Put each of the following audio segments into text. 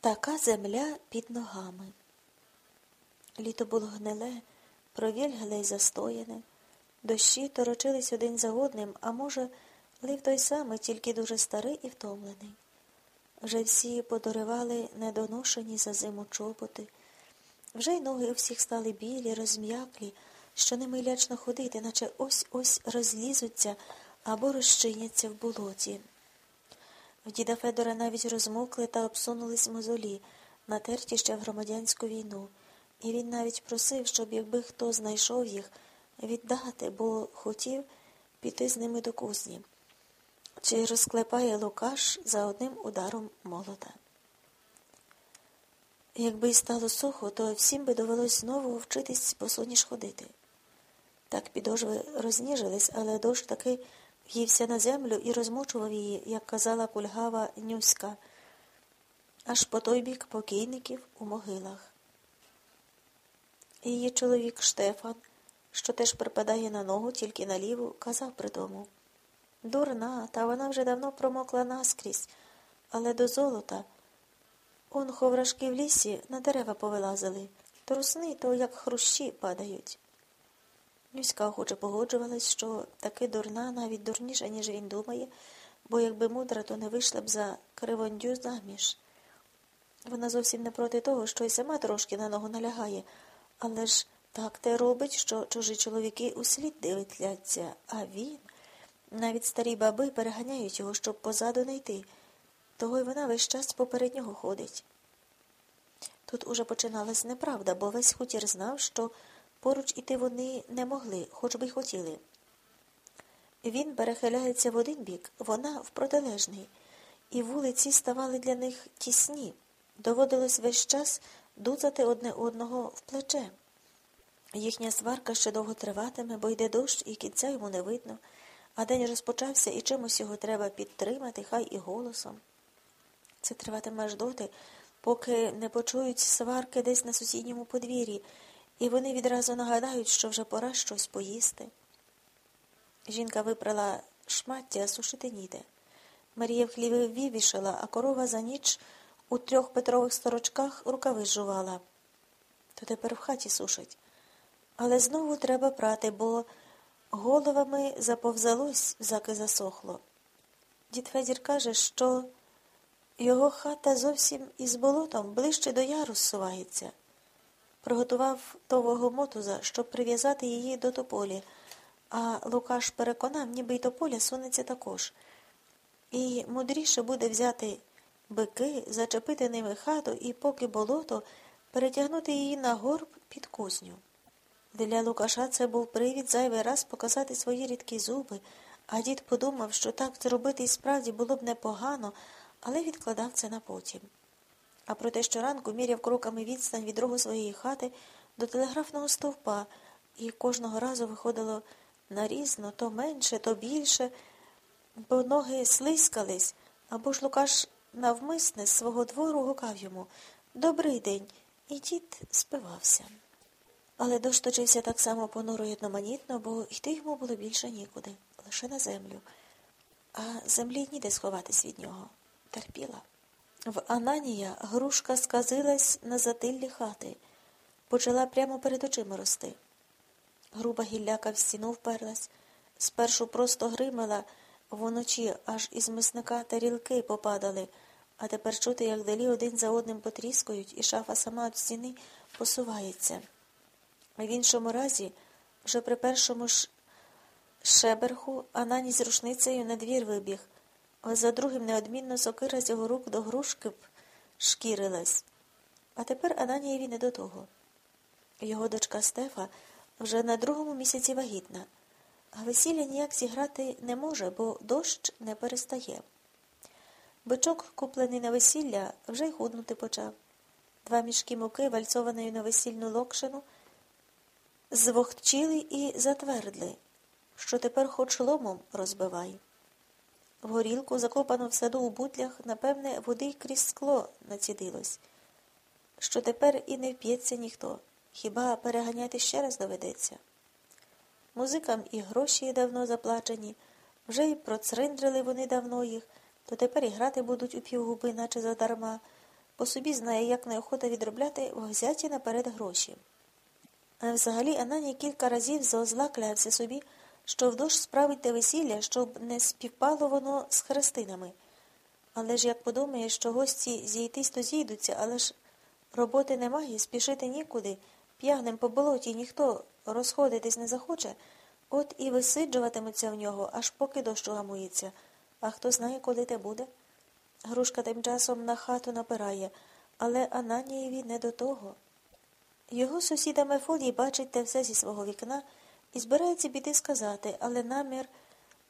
Така земля під ногами. Літо було гниле, провільгеле й застояне. Дощі торочились один за одним, а може, лив той самий, тільки дуже старий і втомлений. Вже всі подоривали недоношені за зиму чоботи. Вже й ноги у всіх стали білі, розм'яклі, що ними лячно ходити, наче ось ось розлізуться або розчиняться в болоті. В діда Федора навіть розмокли та обсунулись мозолі, натерті ще в громадянську війну, і він навіть просив, щоб якби хто знайшов їх, віддати, бо хотів піти з ними до кузні. Чи розклепає Лукаш за одним ударом молота. Якби й стало сухо, то всім би довелось знову вчитись по соніш ходити. Так підошви розніжились, але дощ таки в'ївся на землю і розмочував її, як казала кульгава Нюська, аж по той бік покійників у могилах. Її чоловік Штефан, що теж припадає на ногу тільки на ліву, казав при тому Дурна, та вона вже давно промокла наскрізь, але до золота. Он ховрашки в лісі на дерева повилазили. Трусни то, як хрущі, падають. Люська охоче погоджувалась, що таки дурна, навіть дурніша, ніж він думає, бо якби мудра, то не вийшла б за кривондю заміж. Вона зовсім не проти того, що й сама трошки на ногу налягає, але ж так те робить, що чужі чоловіки услід дивитляться, а він, навіть старі баби переганяють його, щоб позаду не йти. Того й вона весь час поперед нього ходить. Тут уже починалась неправда, бо весь хутір знав, що поруч іти вони не могли, хоч би й хотіли. Він перехиляється в один бік, вона в протилежний, і вулиці ставали для них тісні. Доводилось весь час дуцати одне одного в плече. Їхня сварка ще довго триватиме, бо йде дощ, і кінця йому не видно, а день розпочався і чимось його треба підтримати, хай і голосом. Це триватиме аж доти, поки не почують сварки десь на сусідньому подвір'ї, і вони відразу нагадають, що вже пора щось поїсти. Жінка випрала шмаття, сушити ніде. Марія в хліві вівішала, а корова за ніч у трьох петрових сторочках рукави жувала. То тепер в хаті сушить. Але знову треба прати, бо головами заповзалось, заки засохло. Дід Федір каже, що його хата зовсім із болотом ближче до яру зсувається. Приготував тового мотуза, щоб прив'язати її до тополі, а Лукаш переконав, ніби й тополя сунеться також. І мудріше буде взяти бики, зачепити ними хату і, поки болото, перетягнути її на горб під кузню. Для Лукаша це був привід зайвий раз показати свої рідкі зуби, а дід подумав, що так зробити і справді було б непогано, але відкладав це на потім. А про те, що ранку міряв кроками відстань від рогу своєї хати до телеграфного стовпа, і кожного разу виходило нарізно, то менше, то більше, бо ноги слискались, або ж Лукаш навмисне з свого двору гукав йому Добрий день, і дід спивався. Але дощ точився так само понуро й одноманітно, бо йти йому було більше нікуди, лише на землю. А землі ніде сховатись від нього. Терпіла. В Ананія грушка сказилась на затиллі хати, почала прямо перед очима рости. Груба гілляка в стіну вперлась, спершу просто гримала вночі, аж із мисника тарілки попадали, а тепер чути, як далі один за одним потріскують, і шафа сама від стіни посувається. В іншому разі, вже при першому ж шеберху, Ананій з рушницею на двір вибіг але за другим неодмінно сокира з його рук до грушки б шкірилась. А тепер Ананієві не до того. Його дочка Стефа вже на другому місяці вагітна, а весілля ніяк зіграти не може, бо дощ не перестає. Бичок, куплений на весілля, вже й худнути почав. Два мішки муки, вальцованої на весільну локшину, звохчили і затвердли, що тепер хоч ломом розбивай. В горілку, закопану в саду у бутлях, напевне, води й крізь скло націдилось, що тепер і не вп'ється ніхто, хіба переганяти ще раз доведеться. Музикам і гроші давно заплачені, вже й процриндрили вони давно їх, то тепер і грати будуть у півгуби, наче задарма, по собі знає, як неохота відробляти взяті наперед гроші. А взагалі Ананій кілька разів за озла клявся собі, що вдовж справить те весілля, щоб не співпало воно з хрестинами. Але ж як подумає, що гості зійтись, то зійдуться, але ж роботи немає, спішити нікуди, п'ягнем по болоті ніхто розходитись не захоче, от і висиджуватимуться в нього, аж поки дощ гамується. А хто знає, коли те буде? Грушка тим часом на хату напирає, але Ананієві не до того. Його сусіда Мефодій бачить те все зі свого вікна і збирається піти сказати, але намір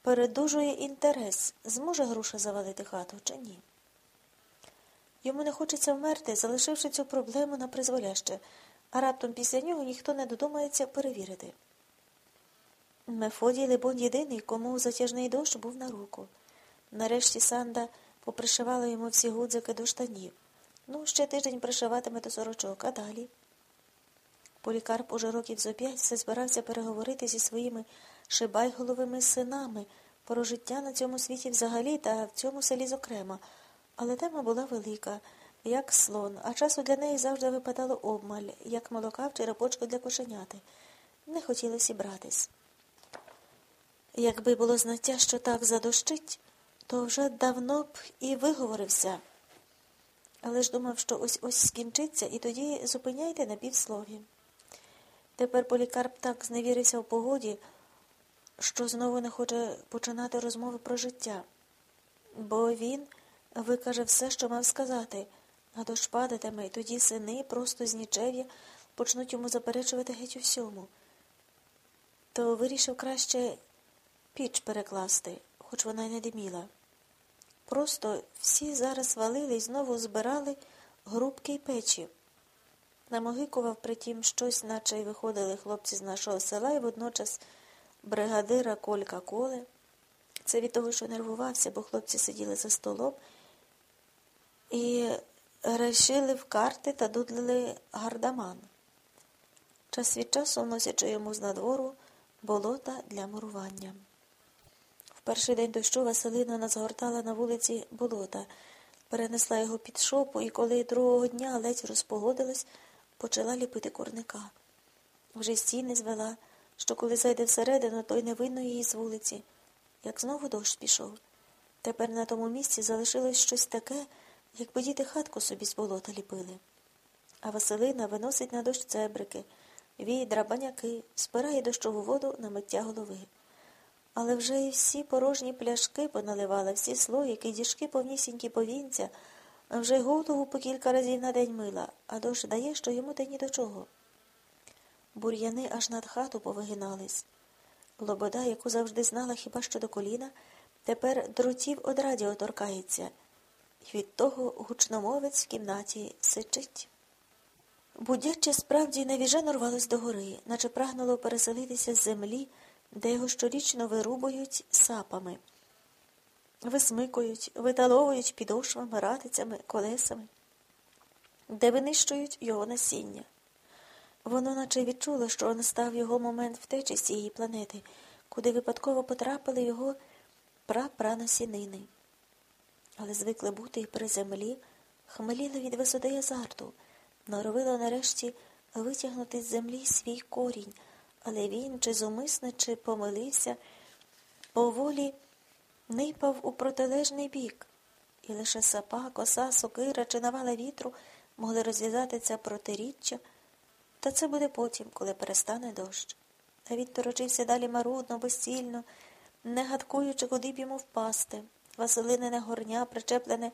передужує інтерес, зможе груша завалити хату чи ні. Йому не хочеться вмерти, залишивши цю проблему на призволяще, а раптом після нього ніхто не додумається перевірити. Мефодій, либонь, єдиний, кому затяжний дощ був на руку. Нарешті Санда попришивала йому всі гудзики до штанів. Ну, ще тиждень пришиватиме до сорочок, а далі. Полікарп уже років зо п'ять все збирався переговорити зі своїми шибайголовими синами про життя на цьому світі взагалі та в цьому селі зокрема, але тема була велика, як слон, а часу для неї завжди випадало обмаль, як молока в черепочку для кошеняти. Не хотілося братись. Якби було знаття, що так задощить, то вже давно б і виговорився. Але ж думав, що ось ось скінчиться, і тоді зупиняйте на півслові. Тепер полікарп так зневірився в погоді, що знову не хоче починати розмови про життя, бо він викаже все, що мав сказати, а дощ падатиме, і тоді сини просто з нічев'я почнуть йому заперечувати геть у всьому. То вирішив краще піч перекласти, хоч вона й не диміла. Просто всі зараз валили і знову збирали грубки й печі. Намогикував притім щось, наче й виходили хлопці з нашого села, і водночас бригадира Колька Коле. Це від того, що нервувався, бо хлопці сиділи за столом і решили в карти та дудлили гардаман. Час від часу вносячи йому з надвору болота для мурування. В перший день дощу Василина назгортала на вулиці болота, перенесла його під шопу, і коли другого дня ледь розпогодилась, почала ліпити курника. Вже стіни звела, що коли зайде всередину, то й не видно її з вулиці. Як знову дощ пішов. Тепер на тому місці залишилось щось таке, якби діти хатку собі з болота ліпили. А Василина виносить на дощ цебрики, відра, баняки, спирає дощову воду на миття голови. Але вже і всі порожні пляшки поналивала, всі слоїки, діжки повнісінькі повінця, вже голову по кілька разів на день мила, а дощ дає, що йому те ні до чого. Бур'яни аж над хату повигинались. Лобода, яку завжди знала хіба що до коліна, тепер дротів од радіо торкається, від того гучномовець в кімнаті сичить. Будяче справді невіжено рвалось до гори, наче прагнуло переселитися з землі, де його щорічно вирубують сапами, висмикують, виталовують підошвами, ратицями, колесами, де винищують його насіння. Воно наче відчуло, що настав його момент втечі з цієї планети, куди випадково потрапили його прапраносінини. Але звикли бути при землі, хмеліли від висоти азарту, норовило нарешті витягнути з землі свій корінь, але він, чи зумисне, чи помилився, поволі нипав у протилежний бік, і лише сапа, коса, сокира чи навала вітру могли розв'язати це протиріччя. Та це буде потім, коли перестане дощ. А він торочився далі марудно, безцільно, не гадкуючи, куди б йому впасти. Василинине горня, причеплене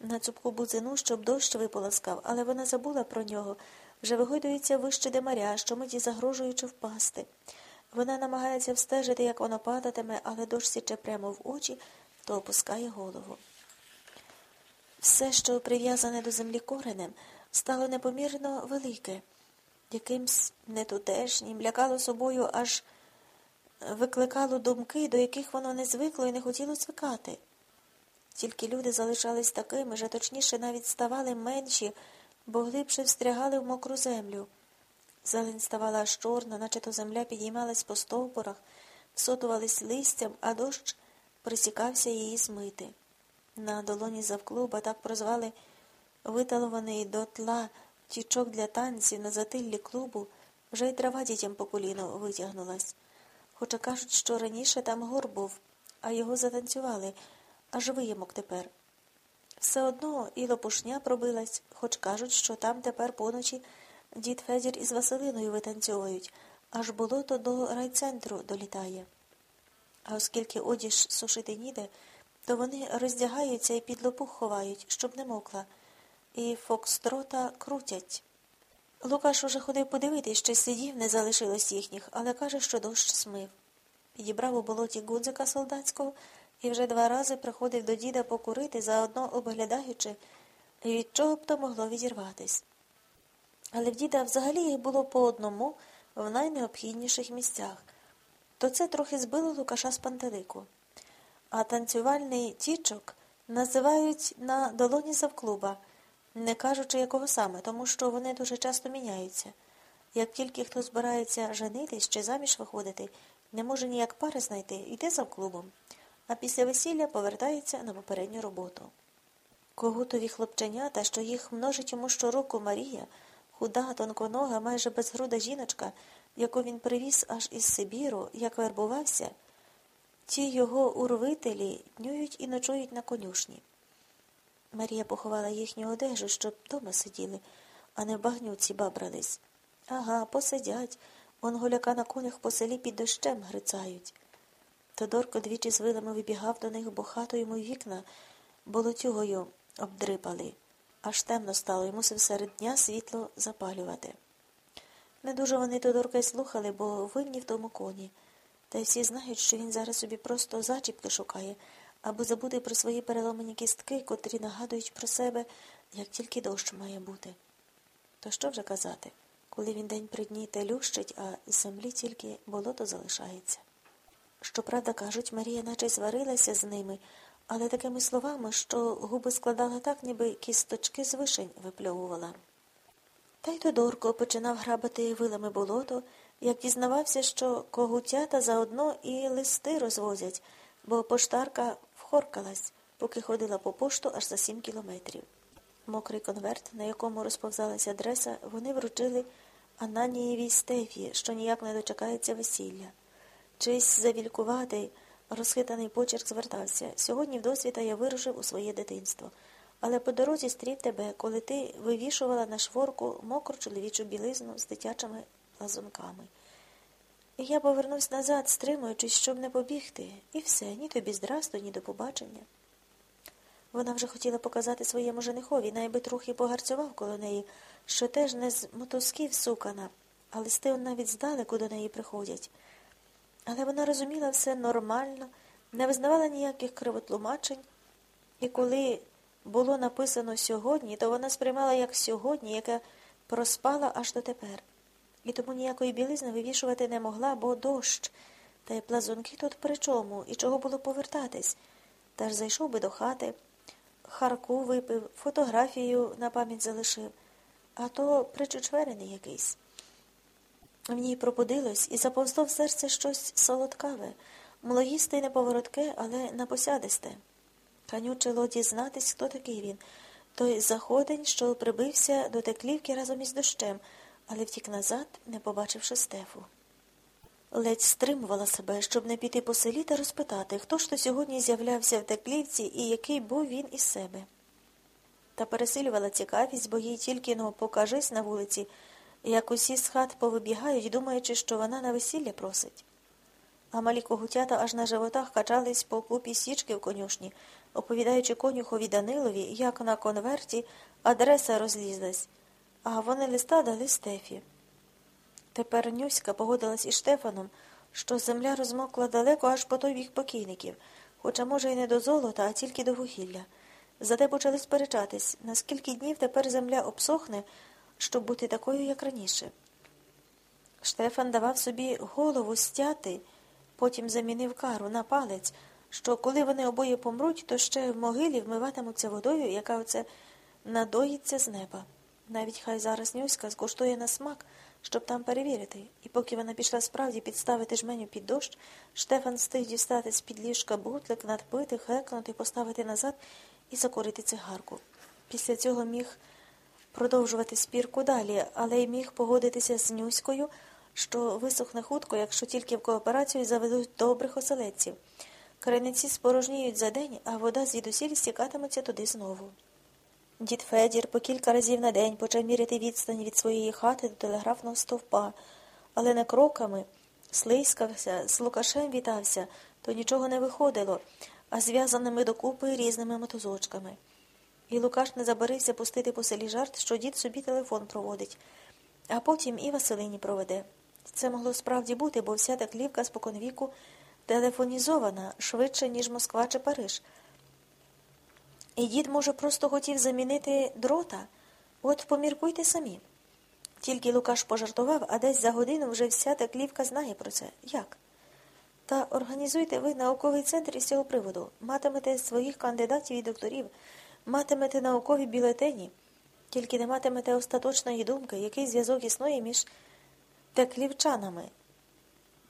на цупку бузину, щоб дощ виполоскав, але вона забула про нього, вже вигойдується вище демаря, що миті загрожуючи впасти. Вона намагається встежити, як воно падатиме, але дощ січе прямо в очі, то опускає голову. Все, що прив'язане до землі коренем, стало непомірно велике якимсь нетутешнім, лякало собою, аж викликало думки, до яких воно не звикло і не хотіло звикати. Тільки люди залишались такими, ж, точніше навіть ставали менші, бо глибше встрягали в мокру землю. Зелень ставала аж чорна, наче то земля підіймалась по стовбурах, всотувались листям, а дощ присікався її смити. На долоні завклуба так прозвали виталований до тла тічок для танців на затиллі клубу, вже й трава дітям по коліно витягнулась. Хоча кажуть, що раніше там гор був, а його затанцювали, аж виємок тепер. Все одно і лопушня пробилась, хоч кажуть, що там тепер поночі дід Федір із Василиною витанцьовують, аж болото до райцентру долітає. А оскільки одіж сушити ніде, то вони роздягаються і під лопух ховають, щоб не мокла, і фокстрота крутять. Лукаш уже ходив подивитись, чи слідів не залишилось їхніх, але каже, що дощ смив. Підібрав у болоті гудзика солдатського і вже два рази приходив до діда покурити, заодно оглядаючи, від чого б то могло відірватись. Але в діда взагалі їх було по одному в найнеобхідніших місцях, то це трохи збило Лукаша з пантелику. А танцювальний тічок називають на долоні завклуба, не кажучи якого саме, тому що вони дуже часто міняються. Як тільки хто збирається женитись чи заміж виходити, не може ніяк пари знайти, йде завклубом, а після весілля повертається на попередню роботу. Когутові хлопченята, що їх множить йому щороку Марія, худа, тонконога, майже безгруда жіночка, яку він привіз аж із Сибіру, як вербувався, ті його урвителі днюють і ночують на конюшні. Марія поховала їхню одежу, щоб вдома сиділи, а не в багнюці бабрались. Ага, посидять. Он гуляка на конях по селі під дощем грицають. Тодорко двічі з вилами вибігав до них, бо хату йому вікна болотюгою обдрипали. Аж темно стало і мусив серед дня світло запалювати. Не дуже вони Тодорка й слухали, бо винні в тому коні. Та й всі знають, що він зараз собі просто зачіпки шукає, аби забути про свої переломані кістки, котрі нагадують про себе, як тільки дощ має бути. То що вже казати, коли він день при дні те лющить, а з землі тільки болото залишається. Щоправда, кажуть, Марія наче сварилася з ними, але такими словами, що губи складала так, ніби кісточки з вишень випльовувала. Та й Тодорко починав грабати вилами болото, як дізнавався, що когутята заодно і листи розвозять, бо поштарка вхоркалась, поки ходила по пошту аж за сім кілометрів. Мокрий конверт, на якому розповзалася адреса, вони вручили Ананієвій Стефі, що ніяк не дочекається весілля. Чийсь завількуватий, розхитаний почерк звертався. Сьогодні в досвіта я вирушив у своє дитинство. Але по дорозі стрів тебе, коли ти вивішувала на шворку мокру чоловічу білизну з дитячими лазунками. І я повернусь назад, стримуючись, щоб не побігти, і все, ні тобі здрасту, ні до побачення. Вона вже хотіла показати своєму женихові, найби трохи погарцював коло неї, що теж не з мотузків сукана, а листи навіть здалеку до неї приходять. Але вона розуміла все нормально, не визнавала ніяких кривотлумачень, і коли було написано сьогодні, то вона сприймала як сьогодні, яке проспала аж дотепер. І тому ніякої білизни вивішувати не могла, бо дощ. Та й плазунки тут при чому, і чого було повертатись. Та ж зайшов би до хати, харку випив, фотографію на пам'ять залишив, а то причучверений якийсь. В ній пробудилось і заповзло в серце щось солодкаве, млоїсте й неповоротке, але напосядисте. Канючило дізнатись, хто такий він, той заходень, що прибився до теклівки разом із дощем, але втік назад, не побачивши стефу. Ледь стримувала себе, щоб не піти по селі та розпитати, хто ж то сьогодні з'являвся в теклівці і який був він із себе. Та пересилювала цікавість, бо їй тільки но покажись на вулиці, як усі з хат повибігають, думаючи, що вона на весілля просить. А малі когутята аж на животах качались по купі січки в конюшні, оповідаючи конюхові Данилові, як на конверті адреса розлізлась, а вони листа дали Стефі. Тепер Нюська погодилась із Штефаном, що земля розмокла далеко аж по той бік покійників, хоча, може, й не до золота, а тільки до вугілля. Зате почали сперечатись, наскільки днів тепер земля обсохне, щоб бути такою, як раніше. Штефан давав собі голову стяти, потім замінив кару на палець, що коли вони обоє помруть, то ще в могилі вмиватимуться водою, яка оце надоїться з неба. Навіть хай зараз Нюська скуштує на смак, щоб там перевірити, і поки вона пішла справді підставити жменю під дощ, Штефан встиг дістати з під ліжка бутлик, надпити, хекнути, поставити назад і закурити цигарку. Після цього міг продовжувати спірку далі, але й міг погодитися з Нюською, що висохне хутко, якщо тільки в кооперацію заведуть добрих оселедців. Криниці спорожніють за день, а вода звідусіль стікатиметься туди знову. Дід Федір по кілька разів на день почав міряти відстань від своєї хати до телеграфного стовпа, але не кроками слизькався, з Лукашем вітався, то нічого не виходило, а зв'язаними докупи різними мотузочками. І Лукаш не забарився пустити по селі жарт, що дід собі телефон проводить, а потім і Василині проведе. Це могло справді бути, бо вся таклівка споконвіку телефонізована швидше, ніж Москва чи Париж. І дід, може, просто хотів замінити дрота. От поміркуйте самі. Тільки Лукаш пожартував, а десь за годину вже вся таклівка знає про це. Як? Та організуйте ви науковий центр із цього приводу. Матимете своїх кандидатів і докторів, матимете наукові бюлетені, тільки не матимете остаточної думки, який зв'язок існує між теклівчанами.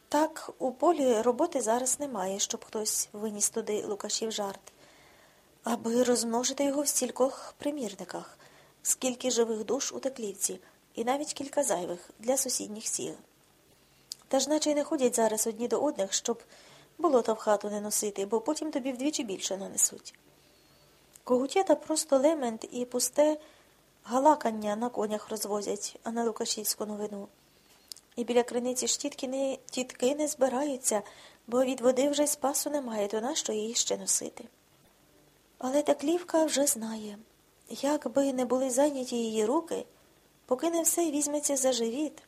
Так, у полі роботи зараз немає, щоб хтось виніс туди Лукашів жарт, аби розмножити його в стількох примірниках, скільки живих душ у теклівці, і навіть кілька зайвих для сусідніх сіл. Та ж наче й не ходять зараз одні до одних, щоб болота в хату не носити, бо потім тобі вдвічі більше нанесуть. Когутєта просто лемент і пусте галакання на конях розвозять, а на Лукашівську новину. І біля криниці ж тітки не, тітки не збираються, бо від води вже спасу немає, то нащо її ще носити. Але таклівка вже знає, як би не були зайняті її руки, поки не все візьметься за живіт.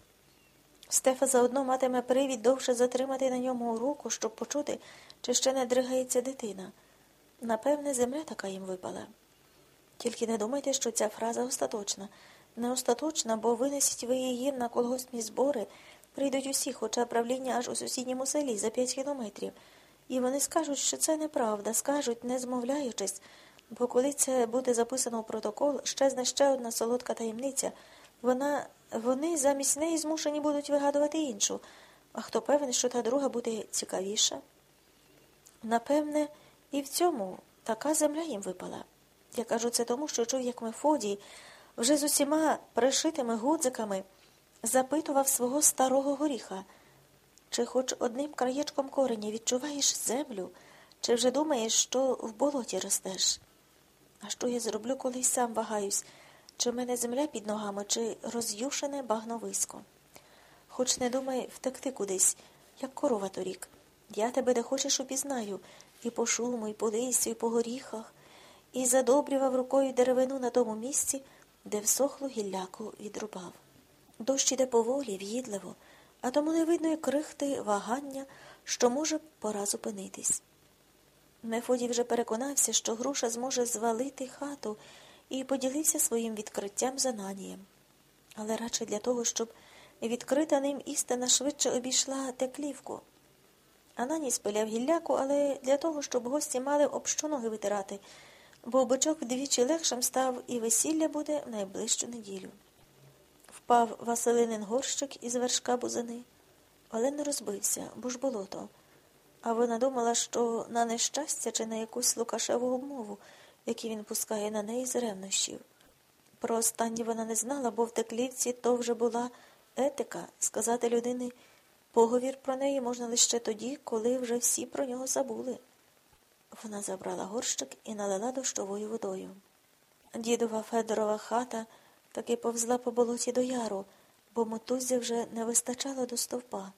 Стефа заодно матиме привід довше затримати на ньому руку, щоб почути, чи ще не дригається дитина. Напевне, земля така їм випала. Тільки не думайте, що ця фраза остаточна. Не остаточна, бо винесіть ви її на колгоспні збори, прийдуть усі, хоча правління аж у сусідньому селі за п'ять кілометрів. І вони скажуть, що це неправда, скажуть, не змовляючись, бо коли це буде записано в протокол, щезне ще одна солодка таємниця. Вона, Вони замість неї змушені будуть вигадувати іншу. А хто певен, що та друга буде цікавіша? Напевне, і в цьому така земля їм випала. Я кажу це тому, що чув, як Мефодій вже з усіма пришитими гудзиками запитував свого старого горіха, чи хоч одним краєчком кореня відчуваєш землю, чи вже думаєш, що в болоті ростеш? А що я зроблю, коли й сам вагаюсь, чи в мене земля під ногами, чи роз'юшене багновисько? Хоч не думай втекти кудись, як корова торік. Я тебе де хочеш упізнаю, і по шуму, і по листю, і по горіхах, і задобрював рукою деревину на тому місці, де всохло гілляку відрубав. Дощ іде поволі, в'їдливо, а тому не видно і крихти вагання, що може пора зупинитись. Мефодій вже переконався, що груша зможе звалити хату і поділився своїм відкриттям з Ананієм. Але радше для того, щоб відкрита ним істина швидше обійшла теклівку. Ананій спиляв гілляку, але для того, щоб гості мали об що ноги витирати, бо бичок вдвічі легшим став і весілля буде в найближчу неділю. Впав Василинин горщик із вершка бузини, але не розбився, бо ж болото. А вона думала, що на нещастя чи на якусь Лукашеву обмову, які він пускає на неї з ревнощів. Про останнє вона не знала, бо в теклівці то вже була етика сказати людини поговір про неї можна лише тоді, коли вже всі про нього забули. Вона забрала горщик і налила дощовою водою. Дідова Федорова хата таки повзла по болоті до яру, бо мотузі вже не вистачало до стовпа.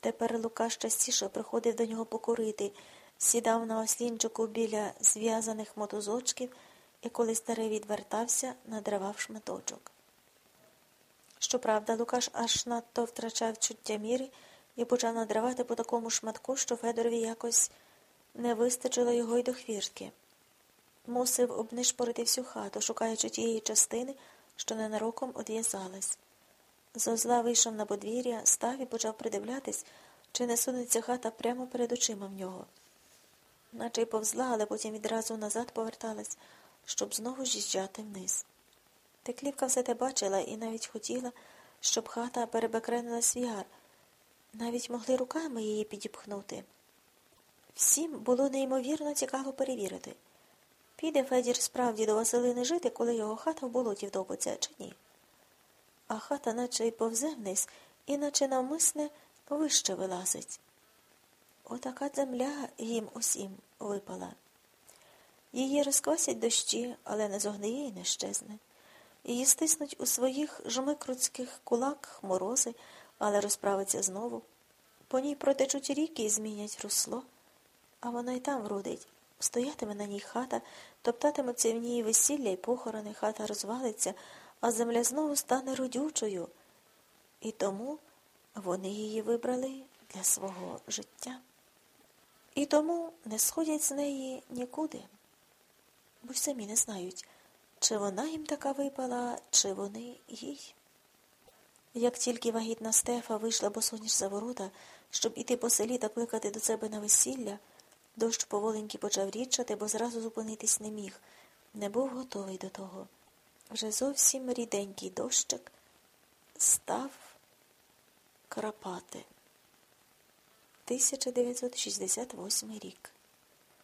Тепер Лукаш частіше приходив до нього покурити, сідав на ослінчику біля зв'язаних мотузочків і, коли старий відвертався, надривав шматочок. Щоправда, Лукаш аж надто втрачав чуття міри і почав надривати по такому шматку, що Федорові якось не вистачило його й до хвіртки. Мусив обнишпорити всю хату, шукаючи тієї частини, що ненароком одв'язалась. Зозла вийшов на подвір'я, став і почав придивлятись, чи не сунеться хата прямо перед очима в нього. Наче й повзла, але потім відразу назад поверталась, щоб знову з'їжджати вниз. Теклівка все те бачила і навіть хотіла, щоб хата перебекренила свігар. Навіть могли руками її підіпхнути. Всім було неймовірно цікаво перевірити. Піде Федір справді до Василини жити, коли його хата в болоті втопиться, чи ні? А хата наче й повзе вниз, і наче навмисне вище вилазить. Отака земля їм усім випала. Її розквасять дощі, але не зогниє і не щезне. Її стиснуть у своїх жмикруцьких кулаках морози, але розправиться знову. По ній протечуть ріки і змінять русло, а вона й там вродить. Стоятиме на ній хата, топтатимуться в ній весілля й похорони, хата розвалиться, а земля знову стане родючою. І тому вони її вибрали для свого життя. І тому не сходять з неї нікуди, бо самі не знають, чи вона їм така випала, чи вони їй. Як тільки вагітна Стефа вийшла босоніж за ворота, щоб іти по селі та кликати до себе на весілля, дощ поволеньки почав рідчати, бо зразу зупинитись не міг, не був готовий до того. Вже зовсім ріденький дощик став крапати. 1968 рік.